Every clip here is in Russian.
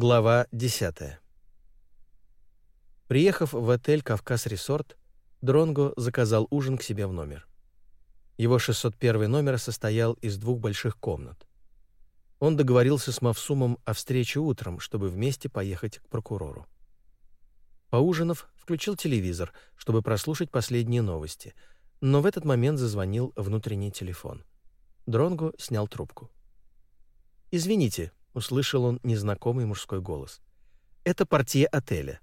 Глава 10. Приехав в отель «Кавказ Ресорт», Дронго заказал ужин к себе в номер. Его 601 номер состоял из двух больших комнат. Он договорился с Мавсумом о встрече утром, чтобы вместе поехать к прокурору. Поужинав, включил телевизор, чтобы прослушать последние новости, но в этот момент зазвонил внутренний телефон. Дронго снял трубку. «Извините», услышал он незнакомый мужской голос. Это портье отеля.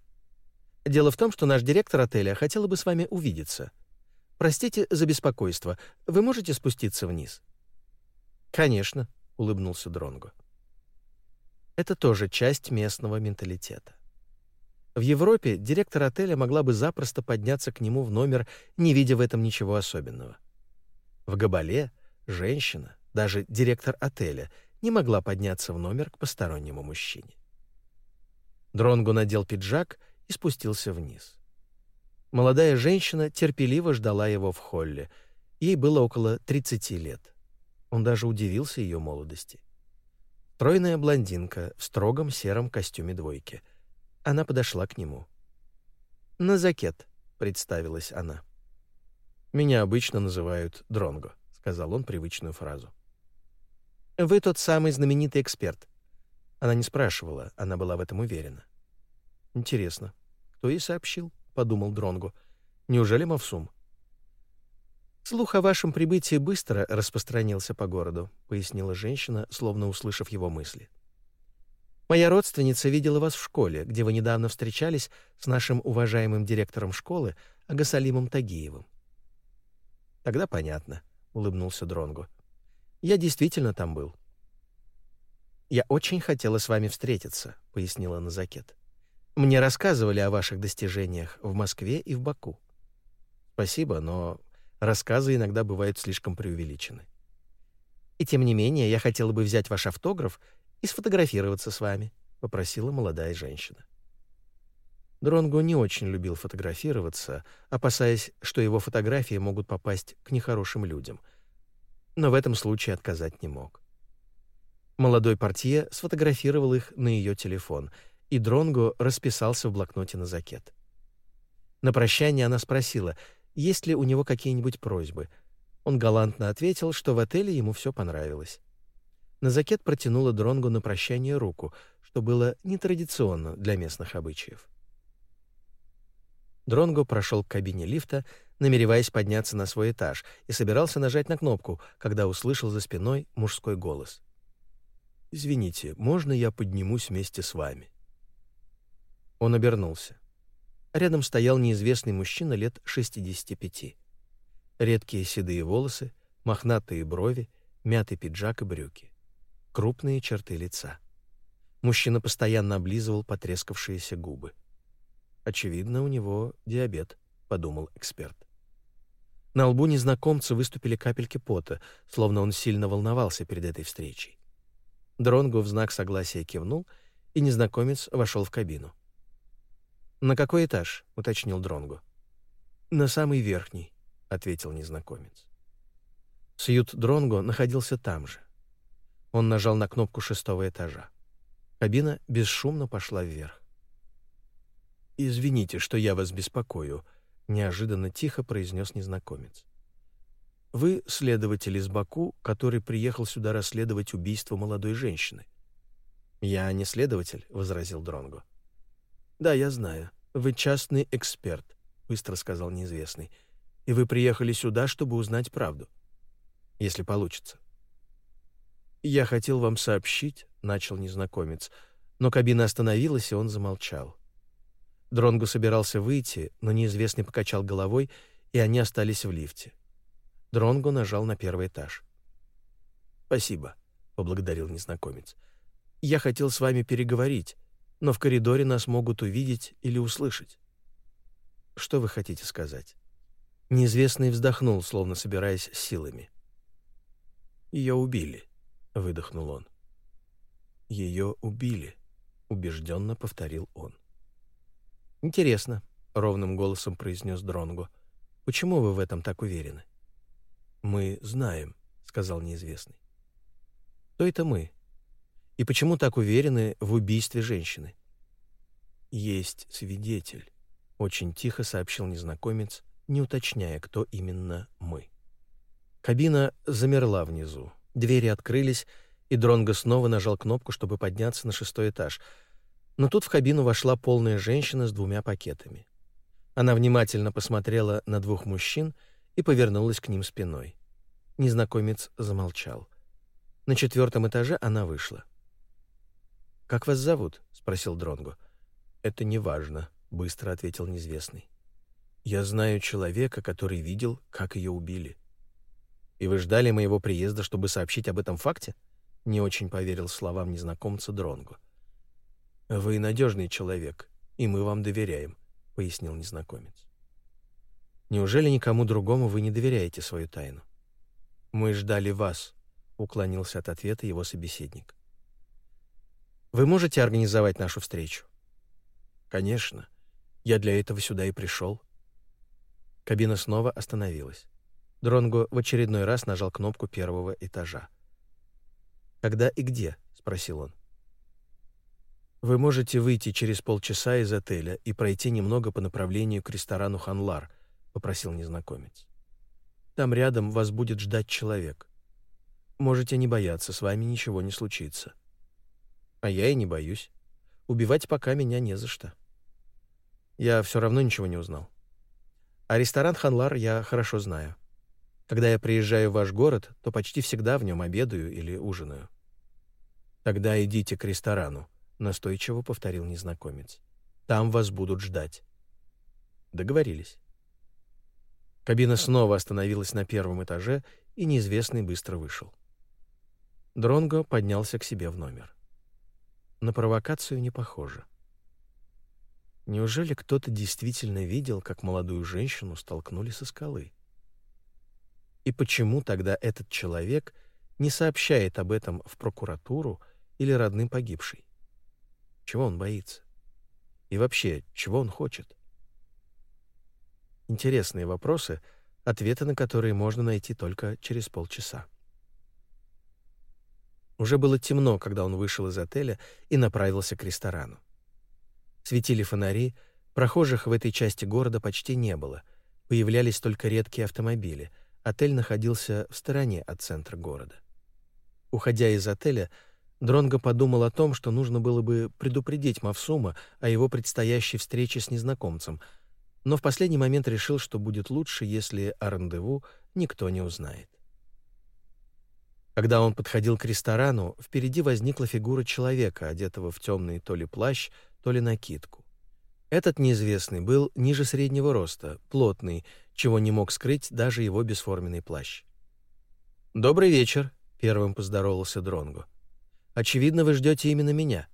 Дело в том, что наш директор отеля хотела бы с вами увидеться. Простите за беспокойство. Вы можете спуститься вниз? Конечно, улыбнулся Дронго. Это тоже часть местного менталитета. В Европе директор отеля могла бы запросто подняться к нему в номер, не видя в этом ничего особенного. В Габале женщина, даже директор отеля, не могла подняться в номер к постороннему мужчине. Дронгу надел пиджак и спустился вниз. Молодая женщина терпеливо ждала его в холле. Ей было около 30 лет. Он даже удивился ее молодости. Тройная блондинка в строгом сером костюме двойки. Она подошла к нему. «Назакет», — представилась она. «Меня обычно называют Дронго», — сказал он привычную фразу. Вы тот самый знаменитый эксперт. Она не спрашивала, она была в этом уверена. Интересно, кто ей сообщил? подумал Дронгу. Неужели Мавсум? Слух о вашем прибытии быстро распространился по городу, пояснила женщина, словно услышав его мысли. Моя родственница видела вас в школе, где вы недавно встречались с нашим уважаемым директором школы Агасалимом Тагиевым. Тогда понятно, улыбнулся Дронгу. Я действительно там был. Я очень хотела с вами встретиться, пояснила Назакет. Мне рассказывали о ваших достижениях в Москве и в Баку. Спасибо, но рассказы иногда бывают слишком преувеличены. И тем не менее, я хотела бы взять ваш автограф и сфотографироваться с вами, попросила молодая женщина. Дронго не очень любил фотографироваться, опасаясь, что его фотографии могут попасть к нехорошим людям — но в этом случае отказать не мог. Молодой портье сфотографировал их на ее телефон, и Дронго расписался в блокноте на закет. На прощание она спросила, есть ли у него какие-нибудь просьбы. Он галантно ответил, что в отеле ему все понравилось. Назакет протянула Дронгу на прощание руку, что было нетрадиционно для местных обычаев. Дронго прошел к кабине лифта, намереваясь подняться на свой этаж, и собирался нажать на кнопку, когда услышал за спиной мужской голос. «Извините, можно я поднимусь вместе с вами?» Он обернулся. Рядом стоял неизвестный мужчина лет 65. Редкие седые волосы, мохнатые брови, мятый пиджак и брюки. Крупные черты лица. Мужчина постоянно облизывал потрескавшиеся губы. Очевидно, у него диабет, подумал эксперт. На лбу незнакомца выступили капельки пота, словно он сильно волновался перед этой встречей. Дронго в знак согласия кивнул, и незнакомец вошел в кабину. «На какой этаж?» — уточнил Дронго. «На самый верхний», — ответил незнакомец. Сьют Дронго находился там же. Он нажал на кнопку шестого этажа. Кабина бесшумно пошла вверх. «Извините, что я вас беспокою», — неожиданно тихо произнес незнакомец. «Вы следователь из Баку, который приехал сюда расследовать убийство молодой женщины». «Я не следователь», — возразил Дронго. «Да, я знаю. Вы частный эксперт», — быстро сказал неизвестный. «И вы приехали сюда, чтобы узнать правду. Если получится». «Я хотел вам сообщить», — начал незнакомец, но кабина остановилась, и он замолчал. Дронго собирался выйти, но неизвестный покачал головой, и они остались в лифте. Дронго нажал на первый этаж. «Спасибо», — поблагодарил незнакомец. «Я хотел с вами переговорить, но в коридоре нас могут увидеть или услышать». «Что вы хотите сказать?» Неизвестный вздохнул, словно собираясь силами. «Ее убили», — выдохнул он. «Ее убили», — убежденно повторил он. Интересно, ровным голосом произнес Дронго. Почему вы в этом так уверены? Мы знаем, сказал неизвестный. Кто это мы? И почему так уверены в убийстве женщины? Есть свидетель, очень тихо сообщил незнакомец, не уточняя, кто именно мы. Кабина замерла внизу. Двери открылись, и Дронго снова нажал кнопку, чтобы подняться на шестой этаж. Но тут в кабину вошла полная женщина с двумя пакетами. Она внимательно посмотрела на двух мужчин и повернулась к ним спиной. Незнакомец замолчал. На четвертом этаже она вышла. «Как вас зовут?» — спросил Дронго. «Это не важно», — быстро ответил неизвестный. «Я знаю человека, который видел, как ее убили». «И вы ждали моего приезда, чтобы сообщить об этом факте?» Не очень поверил словам незнакомца Дронгу. «Вы надежный человек, и мы вам доверяем», — пояснил незнакомец. «Неужели никому другому вы не доверяете свою тайну?» «Мы ждали вас», — уклонился от ответа его собеседник. «Вы можете организовать нашу встречу?» «Конечно. Я для этого сюда и пришел». Кабина снова остановилась. Дронго в очередной раз нажал кнопку первого этажа. «Когда и где?» — спросил он. «Вы можете выйти через полчаса из отеля и пройти немного по направлению к ресторану «Ханлар», — попросил незнакомец. «Там рядом вас будет ждать человек. Можете не бояться, с вами ничего не случится». «А я и не боюсь. Убивать пока меня не за что. Я все равно ничего не узнал. А ресторан «Ханлар» я хорошо знаю. Когда я приезжаю в ваш город, то почти всегда в нем обедаю или ужинаю. Тогда идите к ресторану, настойчиво повторил незнакомец. Там вас будут ждать. Договорились. Кабина снова остановилась на первом этаже, и неизвестный быстро вышел. Дронго поднялся к себе в номер. На провокацию не похоже. Неужели кто-то действительно видел, как молодую женщину столкнули со скалы? И почему тогда этот человек не сообщает об этом в прокуратуру или родным погибшей? Чего он боится? И вообще, чего он хочет? Интересные вопросы, ответы на которые можно найти только через полчаса. Уже было темно, когда он вышел из отеля и направился к ресторану. Светили фонари, прохожих в этой части города почти не было, появлялись только редкие автомобили — Отель находился в стороне от центра города. Уходя из отеля, Дронго подумал о том, что нужно было бы предупредить Мавсума о его предстоящей встрече с незнакомцем, но в последний момент решил, что будет лучше, если о рандеву никто не узнает. Когда он подходил к ресторану, впереди возникла фигура человека, одетого в темный то ли плащ, то ли накидку. Этот неизвестный был ниже среднего роста, плотный, чего не мог скрыть даже его бесформенный плащ. «Добрый вечер», — первым поздоровался Дронгу. «Очевидно, вы ждете именно меня».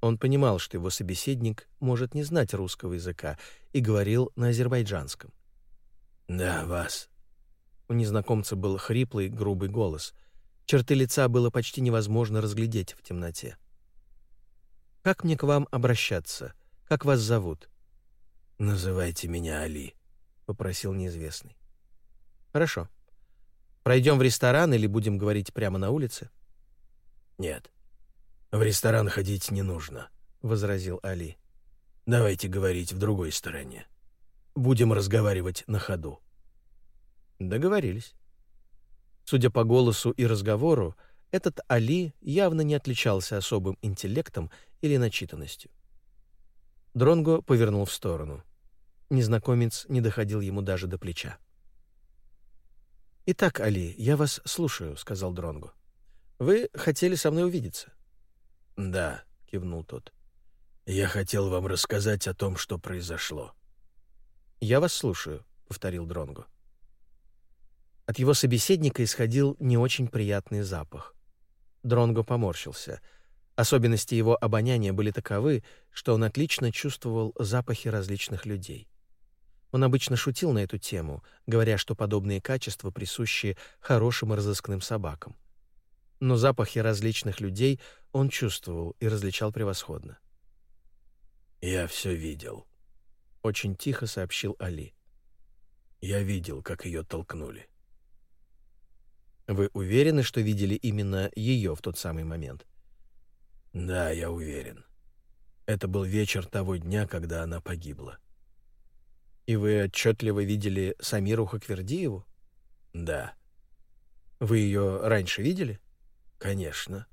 Он понимал, что его собеседник может не знать русского языка и говорил на азербайджанском. «Да, вас». У незнакомца был хриплый, грубый голос. Черты лица было почти невозможно разглядеть в темноте. «Как мне к вам обращаться? Как вас зовут?» «Называйте меня Али», — попросил неизвестный. «Хорошо. Пройдем в ресторан или будем говорить прямо на улице?» «Нет, в ресторан ходить не нужно», — возразил Али. «Давайте говорить в другой стороне. Будем разговаривать на ходу». Договорились. Судя по голосу и разговору, этот Али явно не отличался особым интеллектом или начитанностью. Дронго повернул в сторону. Незнакомец не доходил ему даже до плеча. «Итак, Али, я вас слушаю», — сказал Дронгу. «Вы хотели со мной увидеться?» «Да», — кивнул тот. «Я хотел вам рассказать о том, что произошло». «Я вас слушаю», — повторил Дронгу. От его собеседника исходил не очень приятный запах. Дронго поморщился. Особенности его обоняния были таковы, что он отлично чувствовал запахи различных людей. Он обычно шутил на эту тему, говоря, что подобные качества присущи хорошим разыскным собакам. Но запахи различных людей он чувствовал и различал превосходно. «Я все видел», — очень тихо сообщил Али. «Я видел, как ее толкнули». «Вы уверены, что видели именно ее в тот самый момент?» Да, я уверен. Это был вечер того дня, когда она погибла. И вы отчетливо видели Самиру Хаквердиеву? Да. Вы ее раньше видели? Конечно.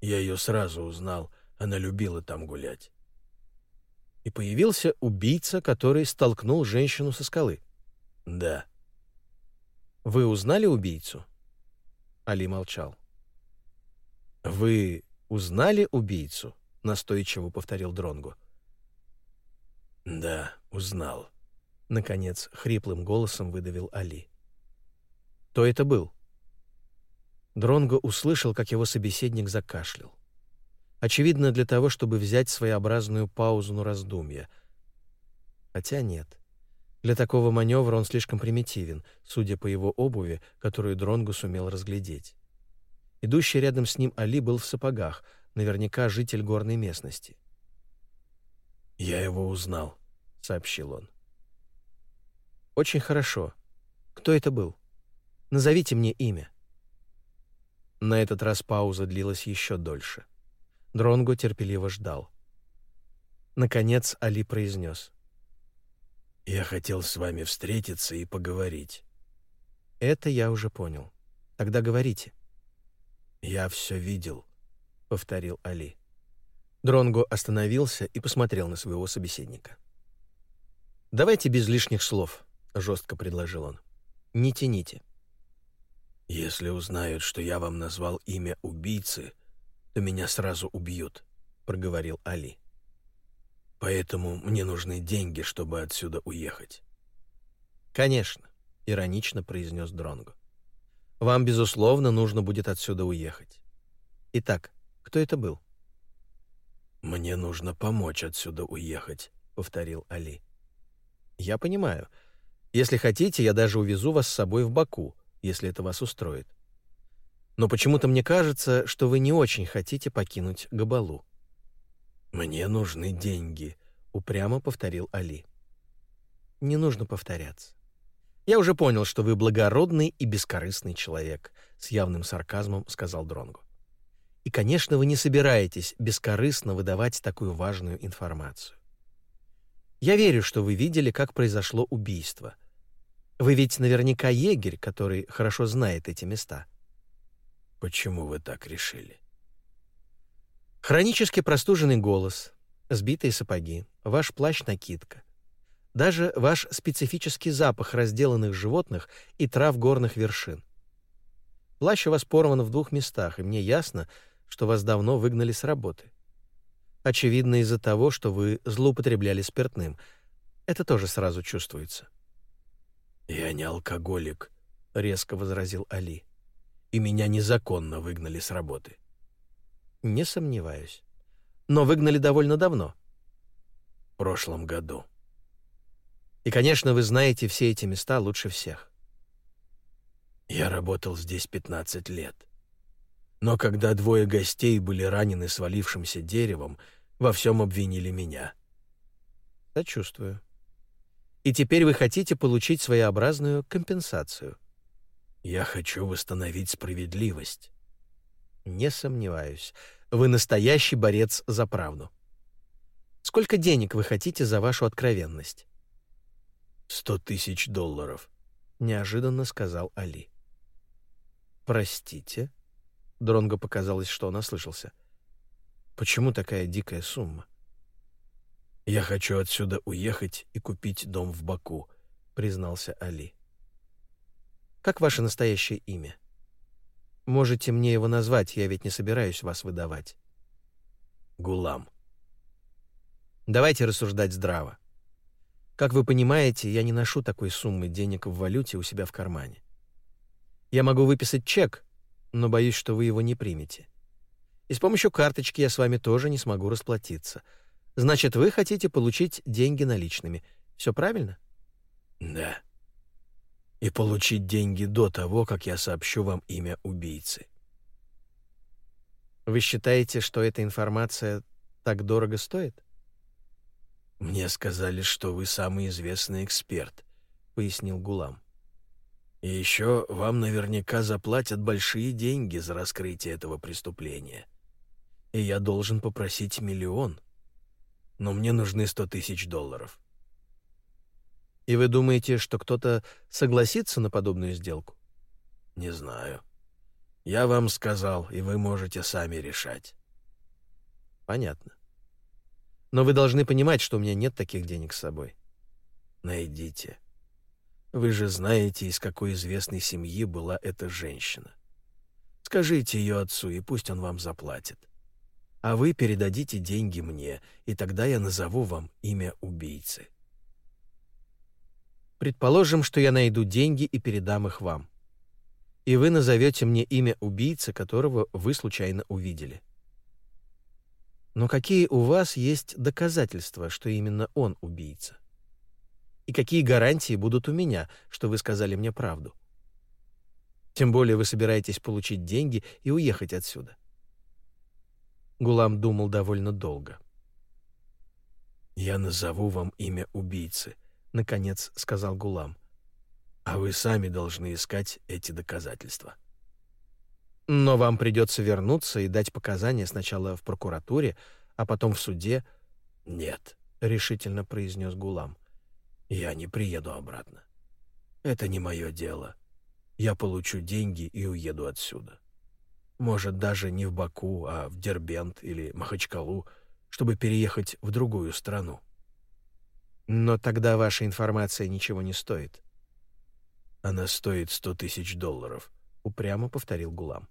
Я ее сразу узнал, она любила там гулять. И появился убийца, который столкнул женщину со скалы. Да. Вы узнали убийцу? Али молчал. Вы узнали убийцу? настойчиво повторил Дронгу. Да, узнал. Наконец, хриплым голосом выдавил Али. Кто это был? Дронго услышал, как его собеседник закашлял. Очевидно, для того, чтобы взять своеобразную паузу на раздумье. Хотя нет. Для такого маневра он слишком примитивен, судя по его обуви, которую Дронгу сумел разглядеть. Идущий рядом с ним Али был в сапогах, наверняка житель горной местности. «Я его узнал», — сообщил он. «Очень хорошо. Кто это был? Назовите мне имя». На этот раз пауза длилась еще дольше. Дронго терпеливо ждал. Наконец Али произнес. «Я хотел с вами встретиться и поговорить». «Это я уже понял. Тогда говорите». «Я все видел», — повторил Али. Дронго остановился и посмотрел на своего собеседника. «Давайте без лишних слов», — жестко предложил он. «Не тяните». «Если узнают, что я вам назвал имя убийцы, то меня сразу убьют», — проговорил Али. «Поэтому мне нужны деньги, чтобы отсюда уехать». «Конечно», — иронично произнес Дронго. «Вам, безусловно, нужно будет отсюда уехать. Итак, кто это был?» «Мне нужно помочь отсюда уехать», — повторил Али. «Я понимаю. Если хотите, я даже увезу вас с собой в Баку, если это вас устроит. Но почему-то мне кажется, что вы не очень хотите покинуть Габалу». «Мне нужны деньги», — упрямо повторил Али. «Не нужно повторяться. Я уже понял, что вы благородный и бескорыстный человек», — с явным сарказмом сказал Дронгу. «И, конечно, вы не собираетесь бескорыстно выдавать такую важную информацию. Я верю, что вы видели, как произошло убийство — вы ведь наверняка егерь, который хорошо знает эти места. Почему вы так решили? Хронически простуженный голос, сбитые сапоги, ваш плащ-накидка. Даже ваш специфический запах разделанных животных и трав горных вершин. Плащ у вас порван в двух местах, и мне ясно, что вас давно выгнали с работы. Очевидно, из-за того, что вы злоупотребляли спиртным. Это тоже сразу чувствуется. «Я не алкоголик», — резко возразил Али. «И меня незаконно выгнали с работы». «Не сомневаюсь. Но выгнали довольно давно». «В прошлом году». «И, конечно, вы знаете все эти места лучше всех». «Я работал здесь 15 лет. Но когда двое гостей были ранены свалившимся деревом, во всем обвинили меня». «Сочувствую», и теперь вы хотите получить своеобразную компенсацию. Я хочу восстановить справедливость. Не сомневаюсь. Вы настоящий борец за правду. Сколько денег вы хотите за вашу откровенность? Сто тысяч долларов, неожиданно сказал Али. Простите? Дронго показалось, что он ослышался. Почему такая дикая сумма? «Я хочу отсюда уехать и купить дом в Баку», — признался Али. «Как ваше настоящее имя? Можете мне его назвать, я ведь не собираюсь вас выдавать». «Гулам». «Давайте рассуждать здраво. Как вы понимаете, я не ношу такой суммы денег в валюте у себя в кармане. Я могу выписать чек, но боюсь, что вы его не примете. И с помощью карточки я с вами тоже не смогу расплатиться — Значит, вы хотите получить деньги наличными. Все правильно? Да. И получить деньги до того, как я сообщу вам имя убийцы. Вы считаете, что эта информация так дорого стоит? Мне сказали, что вы самый известный эксперт, пояснил Гулам. И еще вам наверняка заплатят большие деньги за раскрытие этого преступления. и я должен попросить миллион. Но мне нужны сто тысяч долларов. И вы думаете, что кто-то согласится на подобную сделку? Не знаю. Я вам сказал, и вы можете сами решать. Понятно. Но вы должны понимать, что у меня нет таких денег с собой. Найдите. Вы же знаете, из какой известной семьи была эта женщина. Скажите ее отцу, и пусть он вам заплатит. А вы передадите деньги мне, и тогда я назову вам имя убийцы. Предположим, что я найду деньги и передам их вам. И вы назовете мне имя убийцы, которого вы случайно увидели. Но какие у вас есть доказательства, что именно он убийца? И какие гарантии будут у меня, что вы сказали мне правду? Тем более вы собираетесь получить деньги и уехать отсюда. Гулам думал довольно долго. «Я назову вам имя убийцы», — наконец сказал Гулам. «А вы сами должны искать эти доказательства». Но вам придется вернуться и дать показания сначала в прокуратуре, а потом в суде. Нет, решительно произнес Гулам. Я не приеду обратно. Это не мое дело. Я получу деньги и уеду отсюда. Может, даже не в Баку, а в Дербент или Махачкалу, чтобы переехать в другую страну. Но тогда ваша информация ничего не стоит. Она стоит сто тысяч долларов, упрямо повторил Гулам.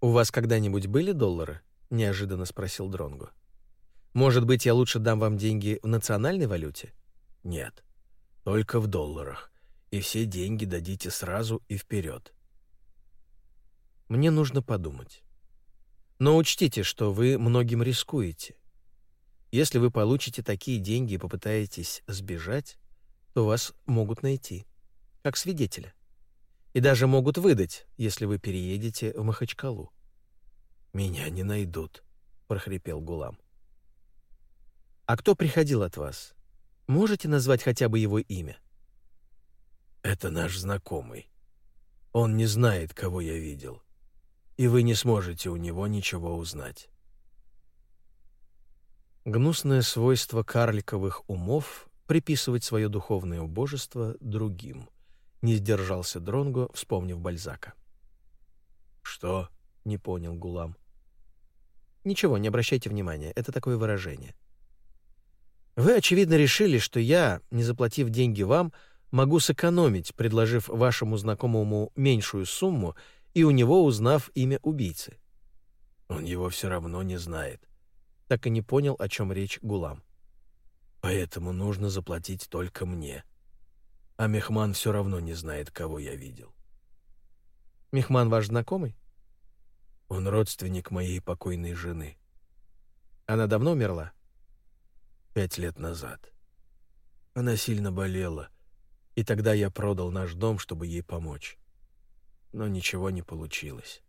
У вас когда-нибудь были доллары? неожиданно спросил Дронгу. Может быть, я лучше дам вам деньги в национальной валюте? Нет, только в долларах. И все деньги дадите сразу и вперед. Мне нужно подумать. Но учтите, что вы многим рискуете. Если вы получите такие деньги и попытаетесь сбежать, то вас могут найти, как свидетеля. И даже могут выдать, если вы переедете в Махачкалу. «Меня не найдут», — прохрипел Гулам. «А кто приходил от вас? Можете назвать хотя бы его имя?» «Это наш знакомый. Он не знает, кого я видел, и вы не сможете у него ничего узнать». Гнусное свойство карликовых умов приписывать свое духовное убожество другим — не сдержался Дронго, вспомнив Бальзака. «Что?» — не понял Гулам. «Ничего, не обращайте внимания, это такое выражение. Вы, очевидно, решили, что я, не заплатив деньги вам, могу сэкономить, предложив вашему знакомому меньшую сумму и у него узнав имя убийцы. Он его все равно не знает. Так и не понял, о чем речь Гулам. Поэтому нужно заплатить только мне а Мехман все равно не знает, кого я видел. Мехман ваш знакомый? Он родственник моей покойной жены. Она давно умерла? Пять лет назад. Она сильно болела, и тогда я продал наш дом, чтобы ей помочь. Но ничего не получилось.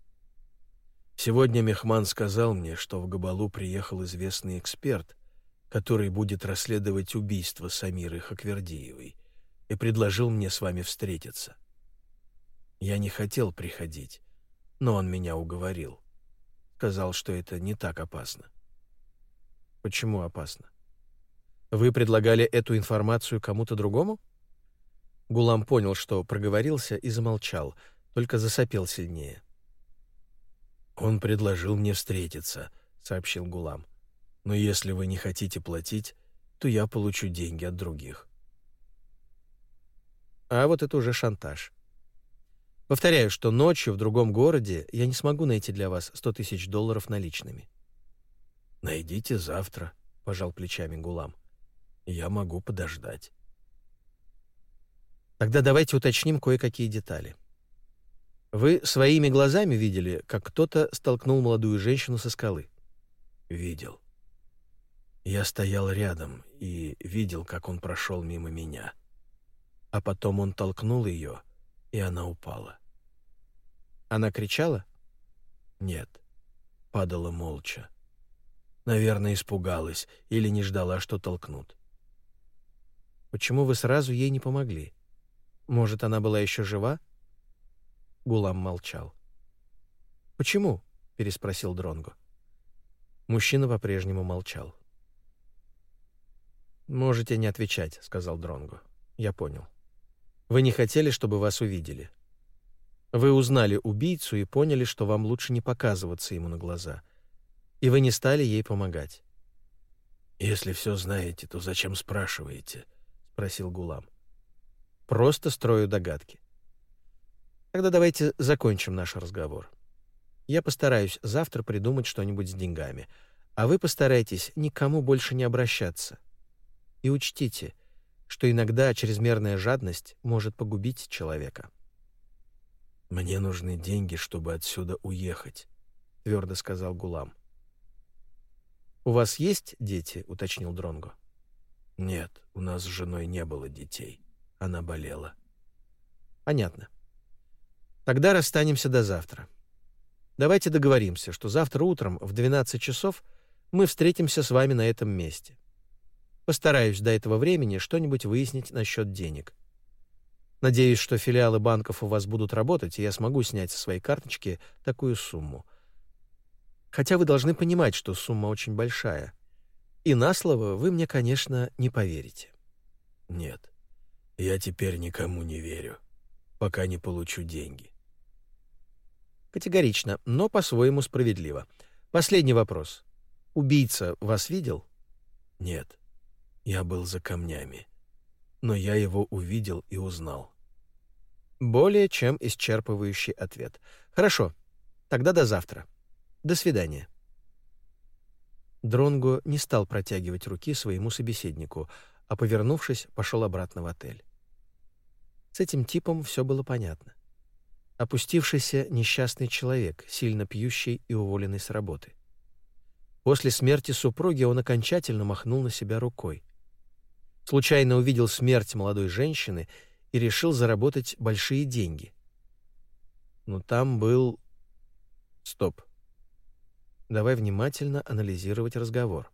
Сегодня Мехман сказал мне, что в Габалу приехал известный эксперт, который будет расследовать убийство Самиры Хаквердиевой — и предложил мне с вами встретиться. Я не хотел приходить, но он меня уговорил. Сказал, что это не так опасно. Почему опасно? Вы предлагали эту информацию кому-то другому? Гулам понял, что проговорился и замолчал, только засопел сильнее. Он предложил мне встретиться, сообщил Гулам. Но если вы не хотите платить, то я получу деньги от других. А вот это уже шантаж. Повторяю, что ночью в другом городе я не смогу найти для вас сто тысяч долларов наличными. «Найдите завтра», — пожал плечами Гулам. «Я могу подождать». Тогда давайте уточним кое-какие детали. Вы своими глазами видели, как кто-то столкнул молодую женщину со скалы? Видел. Я стоял рядом и видел, как он прошел мимо меня а потом он толкнул ее, и она упала. Она кричала? Нет, падала молча. Наверное, испугалась или не ждала, что толкнут. Почему вы сразу ей не помогли? Может, она была еще жива? Гулам молчал. Почему? переспросил Дронго. Мужчина по-прежнему молчал. «Можете не отвечать», — сказал Дронго. «Я понял. Вы не хотели, чтобы вас увидели. Вы узнали убийцу и поняли, что вам лучше не показываться ему на глаза. И вы не стали ей помогать». «Если все знаете, то зачем спрашиваете?» — спросил Гулам. «Просто строю догадки. Тогда давайте закончим наш разговор. Я постараюсь завтра придумать что-нибудь с деньгами, а вы постарайтесь никому больше не обращаться. И учтите, что иногда чрезмерная жадность может погубить человека. «Мне нужны деньги, чтобы отсюда уехать», — твердо сказал Гулам. «У вас есть дети?» — уточнил Дронго. «Нет, у нас с женой не было детей. Она болела». «Понятно. Тогда расстанемся до завтра. Давайте договоримся, что завтра утром в 12 часов мы встретимся с вами на этом месте. Постараюсь до этого времени что-нибудь выяснить насчет денег. Надеюсь, что филиалы банков у вас будут работать, и я смогу снять со своей карточки такую сумму. Хотя вы должны понимать, что сумма очень большая. И на слово вы мне, конечно, не поверите. Нет, я теперь никому не верю, пока не получу деньги. Категорично, но по-своему справедливо. Последний вопрос. Убийца вас видел? Нет. Я был за камнями. Но я его увидел и узнал. Более чем исчерпывающий ответ. Хорошо. Тогда до завтра. До свидания. Дронго не стал протягивать руки своему собеседнику, а, повернувшись, пошел обратно в отель. С этим типом все было понятно опустившийся несчастный человек, сильно пьющий и уволенный с работы. После смерти супруги он окончательно махнул на себя рукой. Случайно увидел смерть молодой женщины и решил заработать большие деньги. Но там был... Стоп. Давай внимательно анализировать разговор.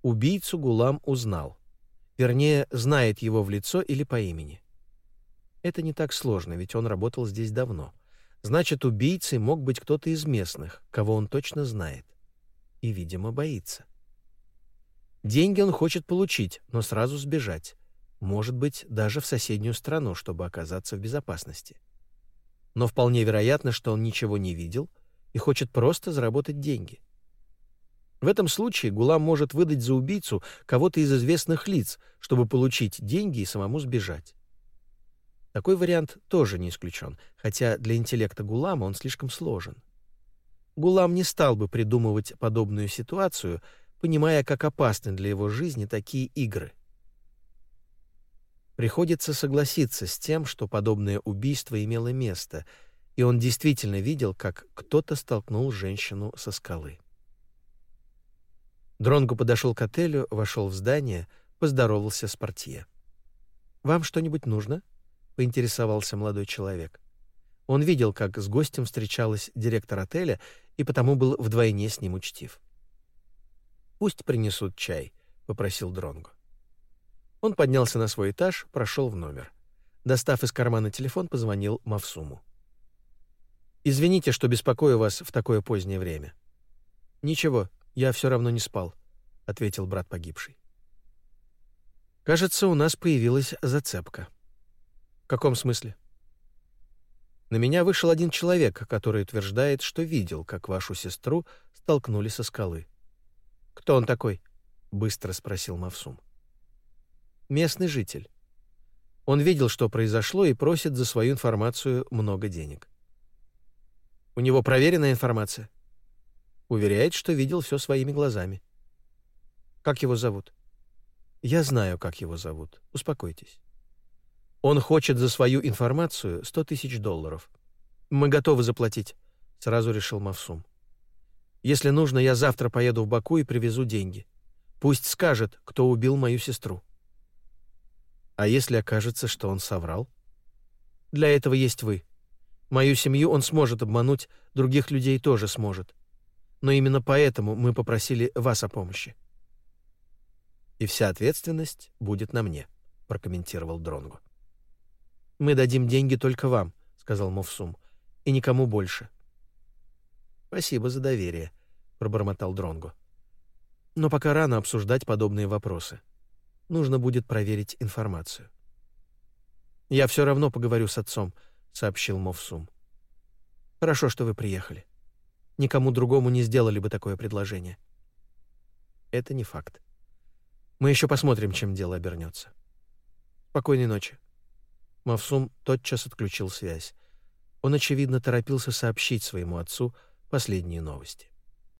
Убийцу Гулам узнал. Вернее, знает его в лицо или по имени. Это не так сложно, ведь он работал здесь давно. Значит, убийцей мог быть кто-то из местных, кого он точно знает. И, видимо, боится. Деньги он хочет получить, но сразу сбежать. Может быть, даже в соседнюю страну, чтобы оказаться в безопасности. Но вполне вероятно, что он ничего не видел и хочет просто заработать деньги. В этом случае Гулам может выдать за убийцу кого-то из известных лиц, чтобы получить деньги и самому сбежать. Такой вариант тоже не исключен, хотя для интеллекта Гулама он слишком сложен. Гулам не стал бы придумывать подобную ситуацию, понимая, как опасны для его жизни такие игры. Приходится согласиться с тем, что подобное убийство имело место, и он действительно видел, как кто-то столкнул женщину со скалы. Дронго подошел к отелю, вошел в здание, поздоровался с портье. «Вам что-нибудь нужно?» — поинтересовался молодой человек. Он видел, как с гостем встречалась директор отеля, и потому был вдвойне с ним учтив. «Пусть принесут чай», — попросил Дронго. Он поднялся на свой этаж, прошел в номер. Достав из кармана телефон, позвонил Мавсуму. «Извините, что беспокою вас в такое позднее время». «Ничего, я все равно не спал», — ответил брат погибший. «Кажется, у нас появилась зацепка». В каком смысле? На меня вышел один человек, который утверждает, что видел, как вашу сестру столкнули со скалы. Кто он такой? быстро спросил Мавсум. Местный житель. Он видел, что произошло, и просит за свою информацию много денег. У него проверенная информация. Уверяет, что видел все своими глазами. Как его зовут? Я знаю, как его зовут. Успокойтесь. Он хочет за свою информацию 100 тысяч долларов. Мы готовы заплатить, сразу решил Мавсум. Если нужно, я завтра поеду в Баку и привезу деньги. Пусть скажет, кто убил мою сестру. А если окажется, что он соврал? Для этого есть вы. Мою семью он сможет обмануть, других людей тоже сможет. Но именно поэтому мы попросили вас о помощи. И вся ответственность будет на мне, прокомментировал Дронгу. Мы дадим деньги только вам, сказал Мовсум, и никому больше. Спасибо за доверие, пробормотал Дронго. Но пока рано обсуждать подобные вопросы. Нужно будет проверить информацию. Я все равно поговорю с отцом, сообщил Мовсум. Хорошо, что вы приехали. Никому другому не сделали бы такое предложение. Это не факт. Мы еще посмотрим, чем дело обернется. Спокойной ночи. Мавсум тотчас отключил связь. Он, очевидно, торопился сообщить своему отцу последние новости.